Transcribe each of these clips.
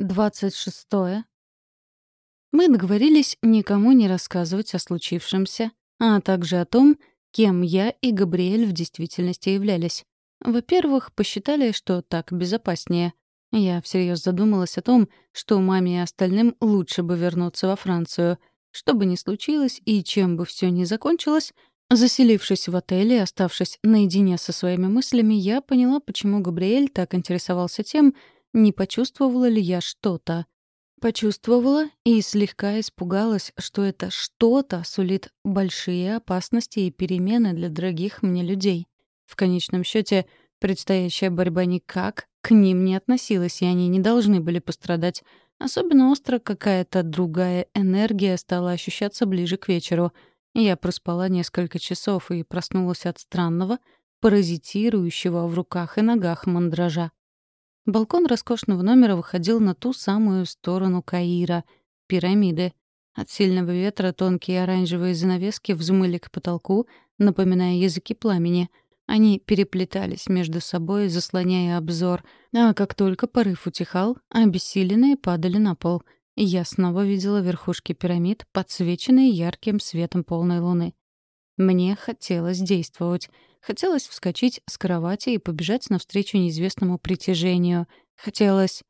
26. Мы договорились никому не рассказывать о случившемся, а также о том, кем я и Габриэль в действительности являлись. Во-первых, посчитали, что так безопаснее. Я всерьез задумалась о том, что маме и остальным лучше бы вернуться во Францию. Что бы ни случилось и чем бы все ни закончилось, заселившись в отеле и оставшись наедине со своими мыслями, я поняла, почему Габриэль так интересовался тем, не почувствовала ли я что-то. Почувствовала и слегка испугалась, что это что-то сулит большие опасности и перемены для дорогих мне людей. В конечном счете, предстоящая борьба никак к ним не относилась, и они не должны были пострадать. Особенно остро какая-то другая энергия стала ощущаться ближе к вечеру. Я проспала несколько часов и проснулась от странного, паразитирующего в руках и ногах мандража. Балкон роскошного номера выходил на ту самую сторону Каира — пирамиды. От сильного ветра тонкие оранжевые занавески взмыли к потолку, напоминая языки пламени. Они переплетались между собой, заслоняя обзор, а как только порыв утихал, обессиленные падали на пол. И я снова видела верхушки пирамид, подсвеченные ярким светом полной луны. Мне хотелось действовать — Хотелось вскочить с кровати и побежать навстречу неизвестному притяжению. Хотелось...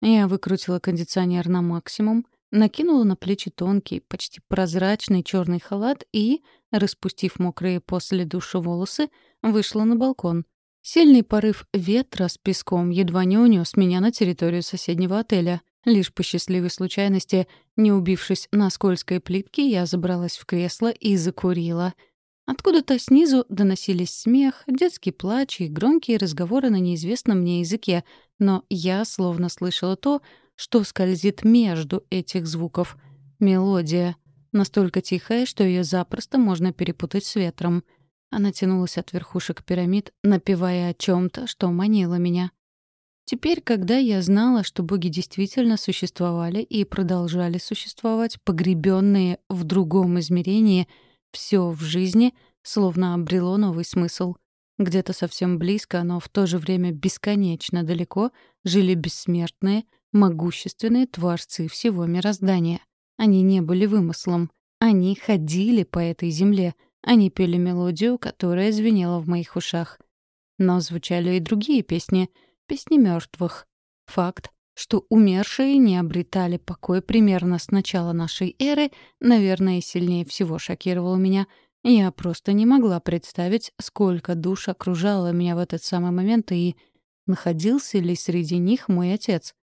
Я выкрутила кондиционер на максимум, накинула на плечи тонкий, почти прозрачный черный халат и, распустив мокрые после душа волосы, вышла на балкон. Сильный порыв ветра с песком едва не унес меня на территорию соседнего отеля. Лишь по счастливой случайности, не убившись на скользкой плитке, я забралась в кресло и закурила — Откуда-то снизу доносились смех, детский плач и громкие разговоры на неизвестном мне языке, но я словно слышала то, что скользит между этих звуков. Мелодия. Настолько тихая, что ее запросто можно перепутать с ветром. Она тянулась от верхушек пирамид, напевая о чем то что манило меня. Теперь, когда я знала, что боги действительно существовали и продолжали существовать, погребенные в другом измерении — все в жизни словно обрело новый смысл. Где-то совсем близко, но в то же время бесконечно далеко жили бессмертные, могущественные творцы всего мироздания. Они не были вымыслом. Они ходили по этой земле. Они пели мелодию, которая звенела в моих ушах. Но звучали и другие песни, песни мертвых. Факт, что умершие не обретали покой примерно с начала нашей эры, наверное, сильнее всего шокировало меня. Я просто не могла представить, сколько душ окружало меня в этот самый момент и находился ли среди них мой отец.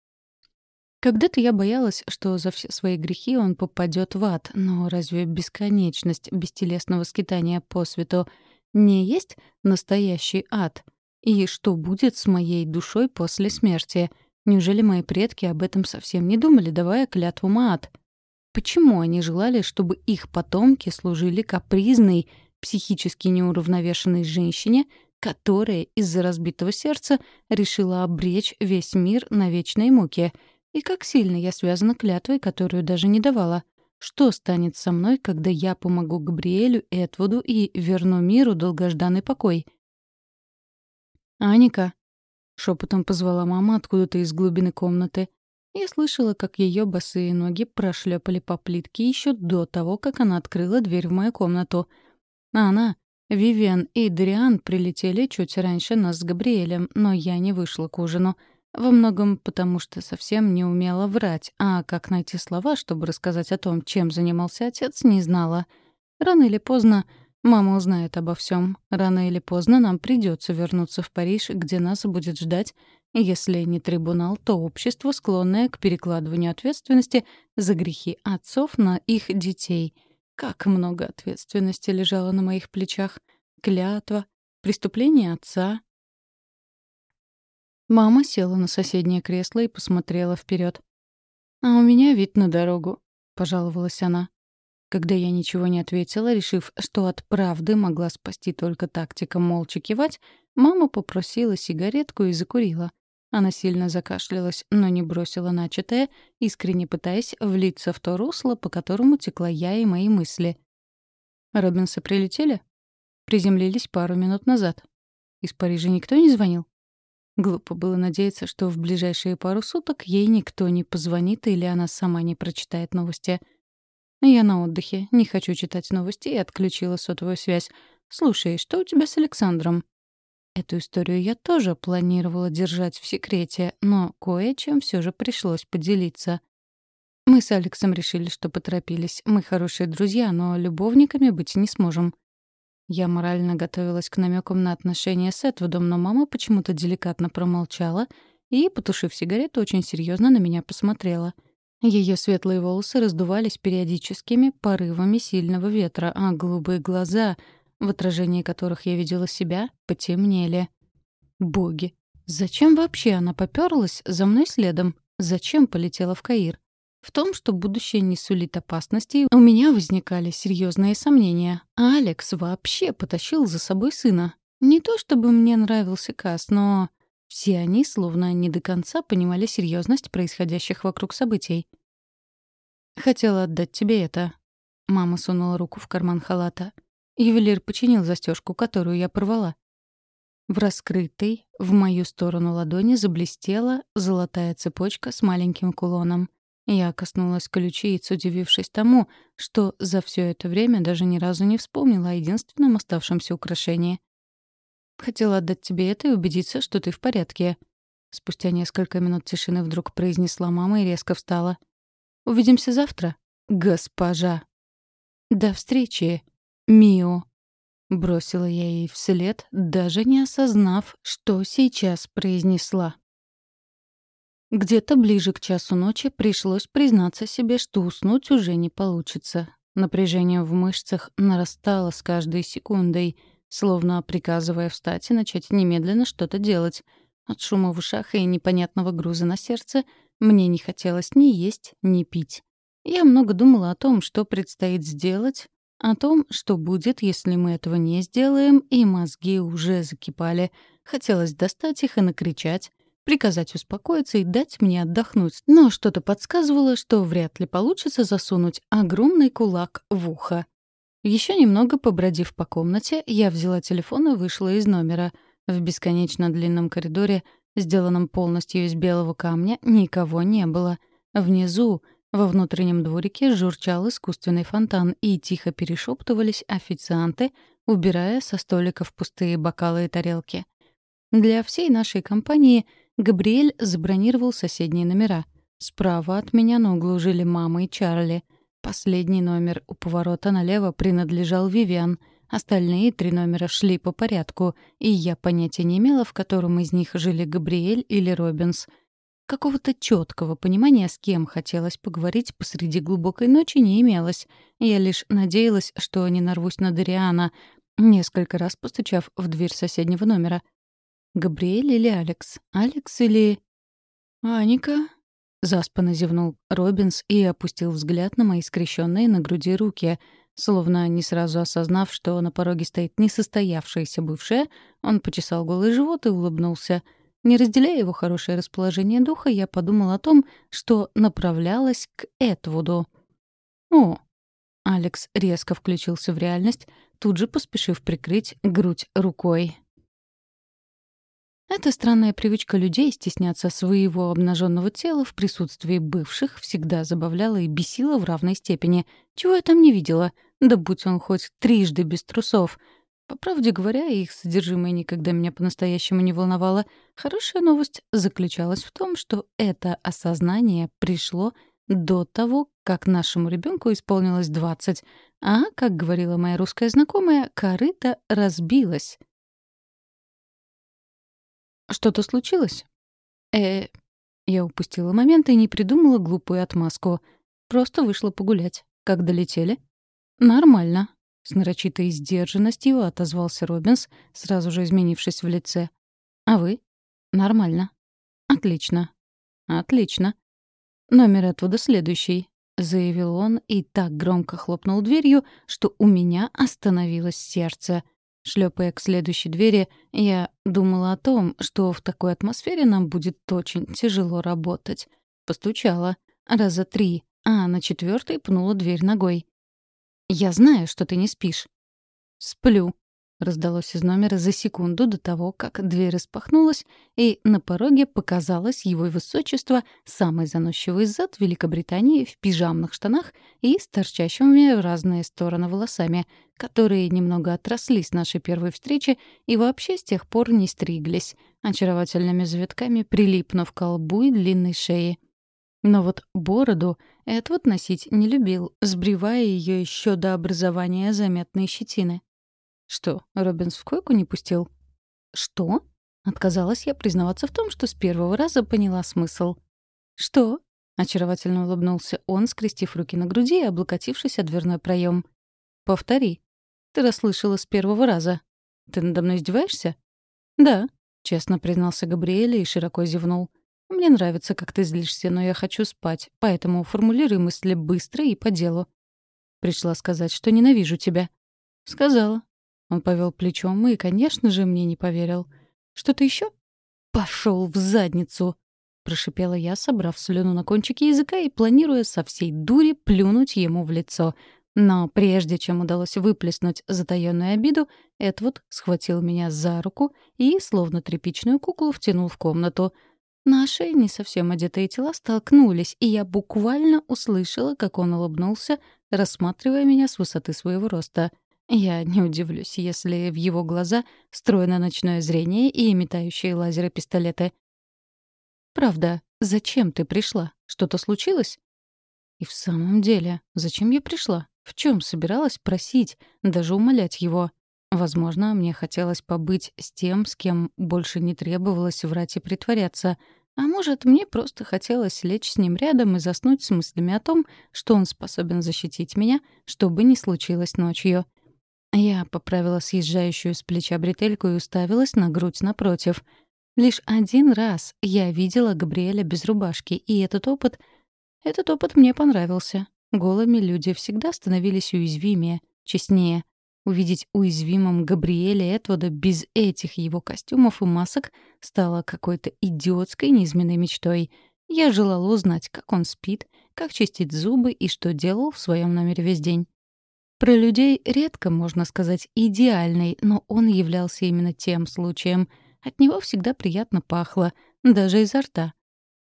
Когда-то я боялась, что за все свои грехи он попадет в ад, но разве бесконечность бестелесного скитания по свету не есть настоящий ад? И что будет с моей душой после смерти — Неужели мои предки об этом совсем не думали, давая клятву Маат? Почему они желали, чтобы их потомки служили капризной, психически неуравновешенной женщине, которая из-за разбитого сердца решила обречь весь мир на вечные муки? И как сильно я связана клятвой, которую даже не давала? Что станет со мной, когда я помогу Габриэлю, Этвуду и верну миру долгожданный покой? «Аника», Шепотом позвала мама откуда-то из глубины комнаты. Я слышала, как ее босые ноги прошлепали по плитке еще до того, как она открыла дверь в мою комнату. А она, Вивиан и Дриан прилетели чуть раньше нас с Габриэлем, но я не вышла к ужину. Во многом потому, что совсем не умела врать, а как найти слова, чтобы рассказать о том, чем занимался отец, не знала. Рано или поздно Мама узнает обо всем. Рано или поздно нам придется вернуться в Париж, где нас будет ждать, если не трибунал, то общество, склонное к перекладыванию ответственности за грехи отцов на их детей. Как много ответственности лежало на моих плечах. Клятва, преступление отца. Мама села на соседнее кресло и посмотрела вперед. «А у меня вид на дорогу», — пожаловалась она. Когда я ничего не ответила, решив, что от правды могла спасти только тактика молча кивать, мама попросила сигаретку и закурила. Она сильно закашлялась, но не бросила начатое, искренне пытаясь влиться в то русло, по которому текла я и мои мысли. «Робинсы прилетели?» «Приземлились пару минут назад. Из Парижа никто не звонил?» Глупо было надеяться, что в ближайшие пару суток ей никто не позвонит или она сама не прочитает новости. Я на отдыхе, не хочу читать новости и отключила сотовую связь. «Слушай, что у тебя с Александром?» Эту историю я тоже планировала держать в секрете, но кое-чем все же пришлось поделиться. Мы с Алексом решили, что поторопились. Мы хорошие друзья, но любовниками быть не сможем. Я морально готовилась к намекам на отношения с Этвудом, но мама почему-то деликатно промолчала и, потушив сигарету, очень серьезно на меня посмотрела. Ее светлые волосы раздувались периодическими порывами сильного ветра, а голубые глаза, в отражении которых я видела себя, потемнели. Боги! Зачем вообще она попёрлась за мной следом? Зачем полетела в Каир? В том, что будущее не сулит опасностей, у меня возникали серьезные сомнения. Алекс вообще потащил за собой сына. Не то чтобы мне нравился Кас, но все они словно не до конца понимали серьезность происходящих вокруг событий. «Хотела отдать тебе это». Мама сунула руку в карман халата. Ювелир починил застежку, которую я порвала. В раскрытой, в мою сторону ладони заблестела золотая цепочка с маленьким кулоном. Я коснулась ключиц, удивившись тому, что за все это время даже ни разу не вспомнила о единственном оставшемся украшении. «Хотела отдать тебе это и убедиться, что ты в порядке». Спустя несколько минут тишины вдруг произнесла мама и резко встала. «Увидимся завтра, госпожа». «До встречи, Мио», — бросила я ей вслед, даже не осознав, что сейчас произнесла. Где-то ближе к часу ночи пришлось признаться себе, что уснуть уже не получится. Напряжение в мышцах нарастало с каждой секундой, словно приказывая встать и начать немедленно что-то делать. От шума в ушах и непонятного груза на сердце мне не хотелось ни есть, ни пить. Я много думала о том, что предстоит сделать, о том, что будет, если мы этого не сделаем, и мозги уже закипали. Хотелось достать их и накричать, приказать успокоиться и дать мне отдохнуть, но что-то подсказывало, что вряд ли получится засунуть огромный кулак в ухо. Еще немного побродив по комнате, я взяла телефон и вышла из номера. В бесконечно длинном коридоре, сделанном полностью из белого камня, никого не было. Внизу, во внутреннем дворике, журчал искусственный фонтан, и тихо перешептывались официанты, убирая со столиков пустые бокалы и тарелки. Для всей нашей компании Габриэль забронировал соседние номера. Справа от меня на углу жили мама и Чарли. Последний номер у поворота налево принадлежал Вивиан. Остальные три номера шли по порядку, и я понятия не имела, в котором из них жили Габриэль или Робинс. Какого-то четкого понимания, с кем хотелось поговорить посреди глубокой ночи, не имелось. Я лишь надеялась, что не нарвусь на Дариана, несколько раз постучав в дверь соседнего номера — Габриэль или Алекс? Алекс или... Аника? Заспанно зевнул Робинс и опустил взгляд на мои скрещенные на груди руки. Словно не сразу осознав, что на пороге стоит несостоявшаяся бывшая, он почесал голый живот и улыбнулся. Не разделяя его хорошее расположение духа, я подумал о том, что направлялась к Этвуду. «О!» Алекс резко включился в реальность, тут же поспешив прикрыть грудь рукой. Эта странная привычка людей стесняться своего обнаженного тела в присутствии бывших всегда забавляла и бесила в равной степени. Чего я там не видела? Да будь он хоть трижды без трусов. По правде говоря, их содержимое никогда меня по-настоящему не волновало. Хорошая новость заключалась в том, что это осознание пришло до того, как нашему ребенку исполнилось 20, а, как говорила моя русская знакомая, корыто разбилась. «Что-то случилось?» э Я упустила момент и не придумала глупую отмазку. Просто вышла погулять. Как долетели? «Нормально», — с нарочитой сдержанностью отозвался Робинс, сразу же изменившись в лице. «А вы?» «Нормально». «Отлично». «Отлично». «Номер оттуда следующий», — заявил он и так громко хлопнул дверью, что у меня остановилось сердце — Шлепая к следующей двери, я думала о том, что в такой атмосфере нам будет очень тяжело работать. Постучала. Раза три, а на четвертой пнула дверь ногой. «Я знаю, что ты не спишь». «Сплю». Раздалось из номера за секунду до того, как дверь распахнулась, и на пороге показалось его высочество, самый заносчивый зад Великобритании в пижамных штанах и с торчащими в разные стороны волосами, которые немного отросли с нашей первой встречи и вообще с тех пор не стриглись, очаровательными завитками прилипнув к колбу и длинной шее. Но вот бороду Эдвард носить не любил, сбривая ее еще до образования заметной щетины. Что, Робинс в койку не пустил? Что? Отказалась я признаваться в том, что с первого раза поняла смысл. Что? Очаровательно улыбнулся он, скрестив руки на груди и облокотившись о дверной проем. «Повтори. Ты расслышала с первого раза. Ты надо мной издеваешься?» «Да», — честно признался Габриэль и широко зевнул. «Мне нравится, как ты злишься, но я хочу спать, поэтому формулируй мысли быстро и по делу». Пришла сказать, что ненавижу тебя. Сказала. Он повел плечом и, конечно же, мне не поверил. «Что-то еще? Пошел в задницу!» Прошипела я, собрав слюну на кончике языка и планируя со всей дури плюнуть ему в лицо. Но прежде чем удалось выплеснуть затаённую обиду, Эдвуд схватил меня за руку и, словно тряпичную куклу, втянул в комнату. Наши не совсем одетые тела столкнулись, и я буквально услышала, как он улыбнулся, рассматривая меня с высоты своего роста — я не удивлюсь, если в его глаза встроено ночное зрение и имитающие лазеры пистолеты. «Правда, зачем ты пришла? Что-то случилось?» «И в самом деле, зачем я пришла? В чем собиралась просить, даже умолять его?» Возможно, мне хотелось побыть с тем, с кем больше не требовалось врать и притворяться. А может, мне просто хотелось лечь с ним рядом и заснуть с мыслями о том, что он способен защитить меня, что бы ни случилось ночью. Я поправила съезжающую с плеча бретельку и уставилась на грудь напротив. Лишь один раз я видела Габриэля без рубашки, и этот опыт... Этот опыт мне понравился. Голыми люди всегда становились уязвимее, честнее. Увидеть уязвимым Габриэля Этвода без этих его костюмов и масок стало какой-то идиотской низменной мечтой. Я желала узнать, как он спит, как чистит зубы и что делал в своем номере весь день. Про людей редко можно сказать «идеальный», но он являлся именно тем случаем. От него всегда приятно пахло, даже изо рта.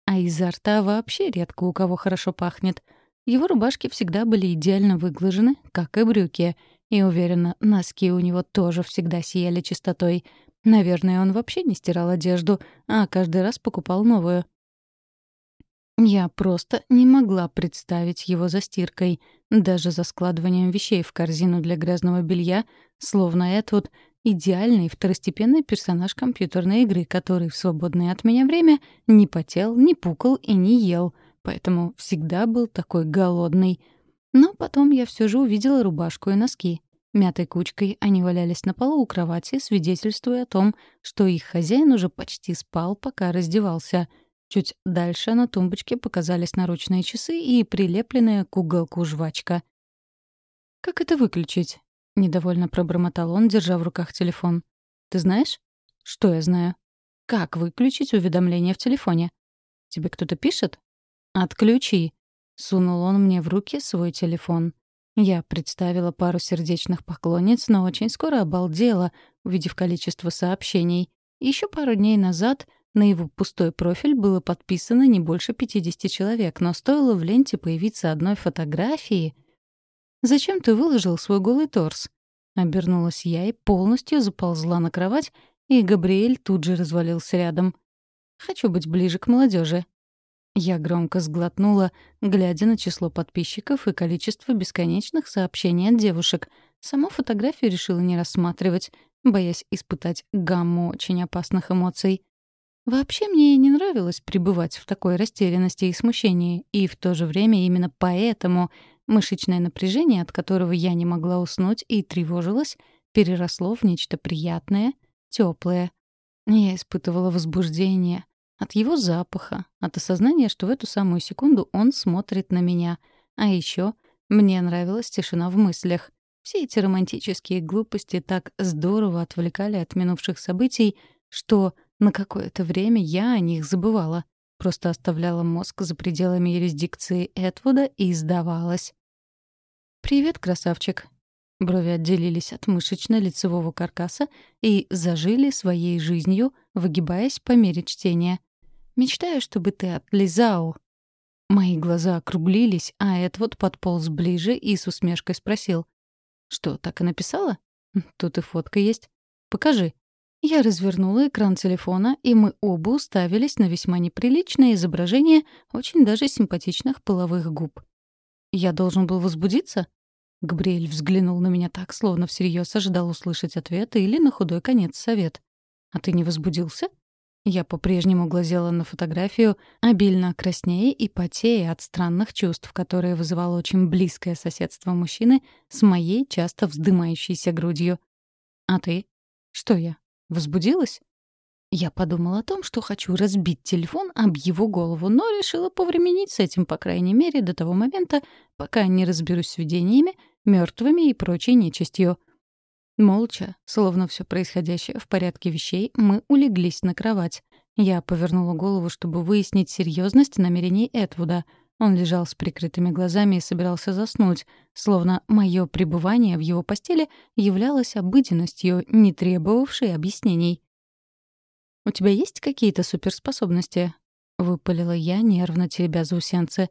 А изо рта вообще редко у кого хорошо пахнет. Его рубашки всегда были идеально выглажены, как и брюки. И, уверена, носки у него тоже всегда сияли чистотой. Наверное, он вообще не стирал одежду, а каждый раз покупал новую. Я просто не могла представить его за стиркой, даже за складыванием вещей в корзину для грязного белья, словно этот идеальный второстепенный персонаж компьютерной игры, который в свободное от меня время не потел, не пукал и не ел, поэтому всегда был такой голодный. Но потом я все же увидела рубашку и носки. Мятой кучкой они валялись на полу у кровати, свидетельствуя о том, что их хозяин уже почти спал, пока раздевался — Чуть дальше на тумбочке показались наручные часы и прилепленная к уголку жвачка. «Как это выключить?» — недовольно пробормотал он, держа в руках телефон. «Ты знаешь?» «Что я знаю?» «Как выключить уведомления в телефоне?» «Тебе кто-то пишет?» «Отключи!» — сунул он мне в руки свой телефон. Я представила пару сердечных поклонниц, но очень скоро обалдела, увидев количество сообщений. Еще пару дней назад на его пустой профиль было подписано не больше 50 человек, но стоило в ленте появиться одной фотографии... «Зачем ты выложил свой голый торс?» Обернулась я и полностью заползла на кровать, и Габриэль тут же развалился рядом. «Хочу быть ближе к молодежи. Я громко сглотнула, глядя на число подписчиков и количество бесконечных сообщений от девушек. Саму фотографию решила не рассматривать, боясь испытать гамму очень опасных эмоций. Вообще мне не нравилось пребывать в такой растерянности и смущении, и в то же время именно поэтому мышечное напряжение, от которого я не могла уснуть и тревожилась, переросло в нечто приятное, теплое. Я испытывала возбуждение от его запаха, от осознания, что в эту самую секунду он смотрит на меня. А еще мне нравилась тишина в мыслях. Все эти романтические глупости так здорово отвлекали от минувших событий, что на какое-то время я о них забывала. Просто оставляла мозг за пределами юрисдикции Этвуда и сдавалась. «Привет, красавчик». Брови отделились от мышечно-лицевого каркаса и зажили своей жизнью, выгибаясь по мере чтения. «Мечтаю, чтобы ты отлизал». Мои глаза округлились, а Эдвуд подполз ближе и с усмешкой спросил. «Что, так и написала? Тут и фотка есть. Покажи». Я развернула экран телефона, и мы оба уставились на весьма неприличное изображение очень даже симпатичных половых губ. «Я должен был возбудиться?» Габриэль взглянул на меня так, словно всерьез ожидал услышать ответ или на худой конец совет. «А ты не возбудился?» Я по-прежнему глазела на фотографию, обильно краснея и потея от странных чувств, которые вызывало очень близкое соседство мужчины с моей часто вздымающейся грудью. «А ты? Что я? Возбудилась?» Я подумала о том, что хочу разбить телефон об его голову, но решила повременить с этим, по крайней мере, до того момента, пока не разберусь с видениями, мертвыми и прочей нечистью. Молча, словно все происходящее в порядке вещей, мы улеглись на кровать. Я повернула голову, чтобы выяснить серьезность намерений Этвуда. Он лежал с прикрытыми глазами и собирался заснуть, словно мое пребывание в его постели являлось обыденностью, не требовавшей объяснений. «У тебя есть какие-то суперспособности?» — выпалила я, нервно теребя заусенцы.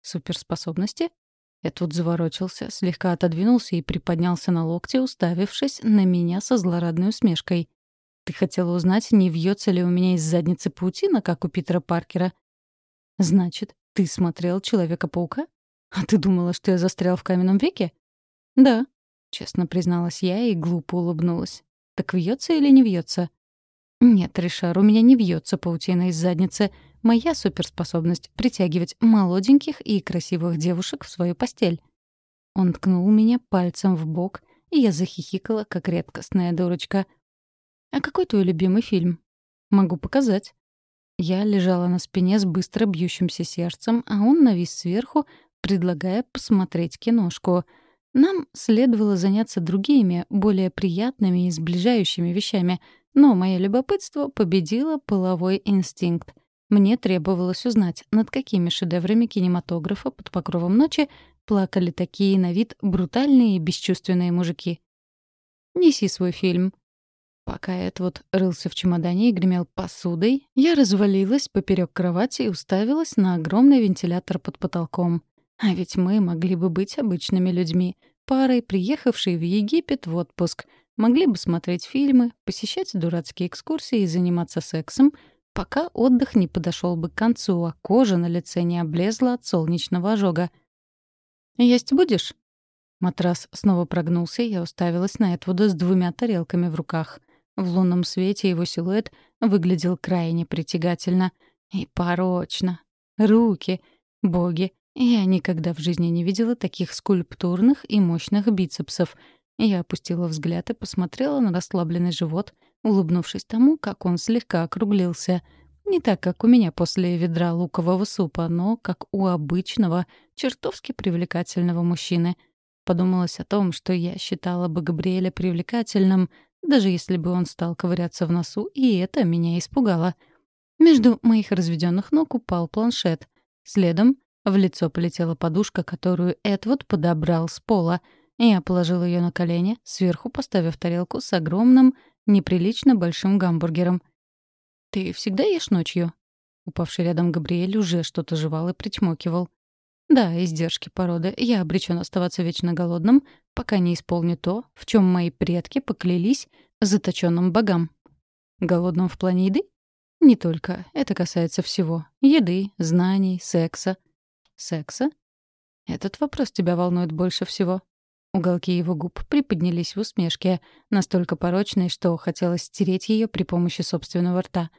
«Суперспособности?» Я тут заворочился, слегка отодвинулся и приподнялся на локте, уставившись на меня со злорадной усмешкой. «Ты хотела узнать, не вьется ли у меня из задницы паутина, как у Питера Паркера?» «Значит, ты смотрел «Человека-паука»? А ты думала, что я застрял в каменном веке?» «Да», — честно призналась я и глупо улыбнулась. «Так вьется или не вьется?» «Нет, Ришар, у меня не вьется паутина из задницы. Моя суперспособность — притягивать молоденьких и красивых девушек в свою постель. Он ткнул меня пальцем в бок, и я захихикала, как редкостная дурочка. «А какой твой любимый фильм?» «Могу показать». Я лежала на спине с быстро бьющимся сердцем, а он навис сверху, предлагая посмотреть киношку. Нам следовало заняться другими, более приятными и сближающими вещами, но мое любопытство победило половой инстинкт — мне требовалось узнать, над какими шедеврами кинематографа под покровом ночи плакали такие на вид брутальные и бесчувственные мужики. «Неси свой фильм». Пока Эдвуд рылся в чемодане и гремел посудой, я развалилась поперек кровати и уставилась на огромный вентилятор под потолком. А ведь мы могли бы быть обычными людьми, парой, приехавшей в Египет в отпуск, могли бы смотреть фильмы, посещать дурацкие экскурсии и заниматься сексом — пока отдых не подошел бы к концу, а кожа на лице не облезла от солнечного ожога. «Есть будешь?» Матрас снова прогнулся, и я уставилась на Эдвуда с двумя тарелками в руках. В лунном свете его силуэт выглядел крайне притягательно и порочно. Руки, боги, я никогда в жизни не видела таких скульптурных и мощных бицепсов. Я опустила взгляд и посмотрела на расслабленный живот — улыбнувшись тому, как он слегка округлился. Не так, как у меня после ведра лукового супа, но как у обычного, чертовски привлекательного мужчины. Подумалось о том, что я считала бы Габриэля привлекательным, даже если бы он стал ковыряться в носу, и это меня испугало. Между моих разведенных ног упал планшет. Следом в лицо полетела подушка, которую Эдвуд подобрал с пола. Я положила ее на колени, сверху поставив тарелку с огромным неприлично большим гамбургером. «Ты всегда ешь ночью?» Упавший рядом Габриэль уже что-то жевал и причмокивал. «Да, издержки породы. Я обречен оставаться вечно голодным, пока не исполню то, в чем мои предки поклялись заточенным богам. Голодным в плане еды? Не только. Это касается всего. Еды, знаний, секса. Секса? Этот вопрос тебя волнует больше всего. Уголки его губ приподнялись в усмешке, настолько порочной, что хотелось стереть ее при помощи собственного рта.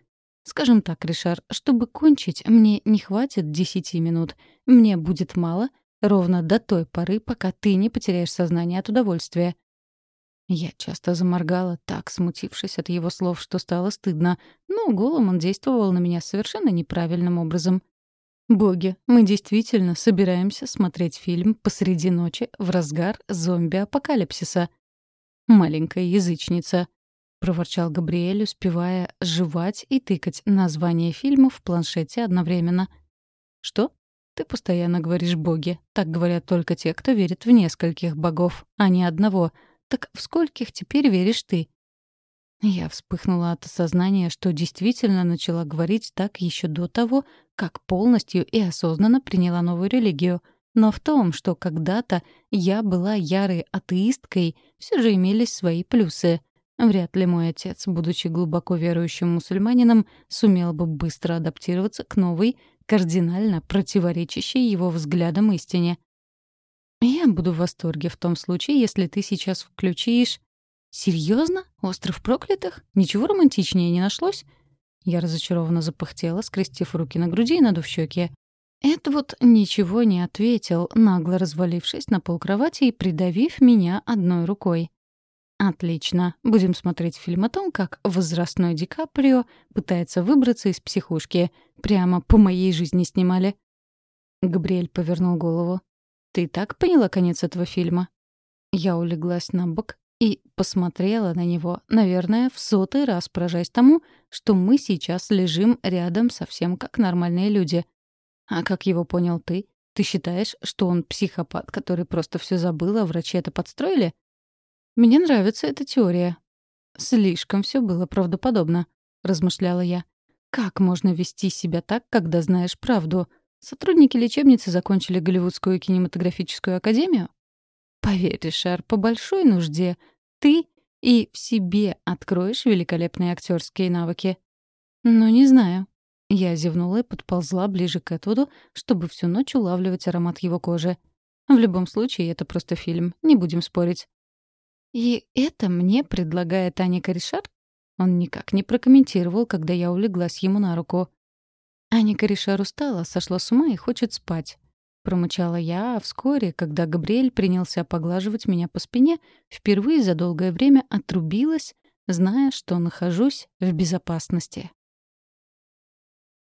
«Скажем так, Ришар, чтобы кончить, мне не хватит десяти минут. Мне будет мало, ровно до той поры, пока ты не потеряешь сознание от удовольствия». Я часто заморгала, так смутившись от его слов, что стало стыдно, но голым он действовал на меня совершенно неправильным образом. Боги, мы действительно собираемся смотреть фильм посреди ночи в разгар зомби-апокалипсиса. Маленькая язычница, проворчал Габриэль, успевая жевать и тыкать название фильма в планшете одновременно. Что? ты постоянно говоришь «боги». Так говорят только те, кто верит в нескольких богов, а не одного. Так в скольких теперь веришь ты? Я вспыхнула от осознания, что действительно начала говорить так еще до того, как полностью и осознанно приняла новую религию. Но в том, что когда-то я была ярой атеисткой, все же имелись свои плюсы. Вряд ли мой отец, будучи глубоко верующим мусульманином, сумел бы быстро адаптироваться к новой, кардинально противоречащей его взглядам истине. Я буду в восторге в том случае, если ты сейчас включишь «Серьезно? Остров проклятых? Ничего романтичнее не нашлось?» Я разочарованно запыхтела, скрестив руки на груди и надув щеки. Эд вот ничего не ответил, нагло развалившись на полкровати и придавив меня одной рукой. «Отлично. Будем смотреть фильм о том, как возрастной Ди Каприо пытается выбраться из психушки. Прямо по моей жизни снимали». Габриэль повернул голову. «Ты так поняла конец этого фильма?» Я улеглась на бок, и посмотрела на него, наверное, в сотый раз поражаясь тому, что мы сейчас лежим рядом совсем как нормальные люди. А как его понял ты? Ты считаешь, что он психопат, который просто все забыл, а врачи это подстроили? Мне нравится эта теория. Слишком все было правдоподобно, размышляла я. Как можно вести себя так, когда знаешь правду? Сотрудники лечебницы закончили Голливудскую кинематографическую академию? Поверь, Ришар, по большой нужде ты и в себе откроешь великолепные актерские навыки. Ну, не знаю. Я зевнула и подползла ближе к Этвуду, чтобы всю ночь улавливать аромат его кожи. В любом случае, это просто фильм, не будем спорить. И это мне предлагает Аня Коришар? Он никак не прокомментировал, когда я улеглась ему на руку. Аня Коришар устала, сошла с ума и хочет спать. Промычала я, а вскоре, когда Габриэль принялся поглаживать меня по спине, впервые за долгое время отрубилась, зная, что нахожусь в безопасности.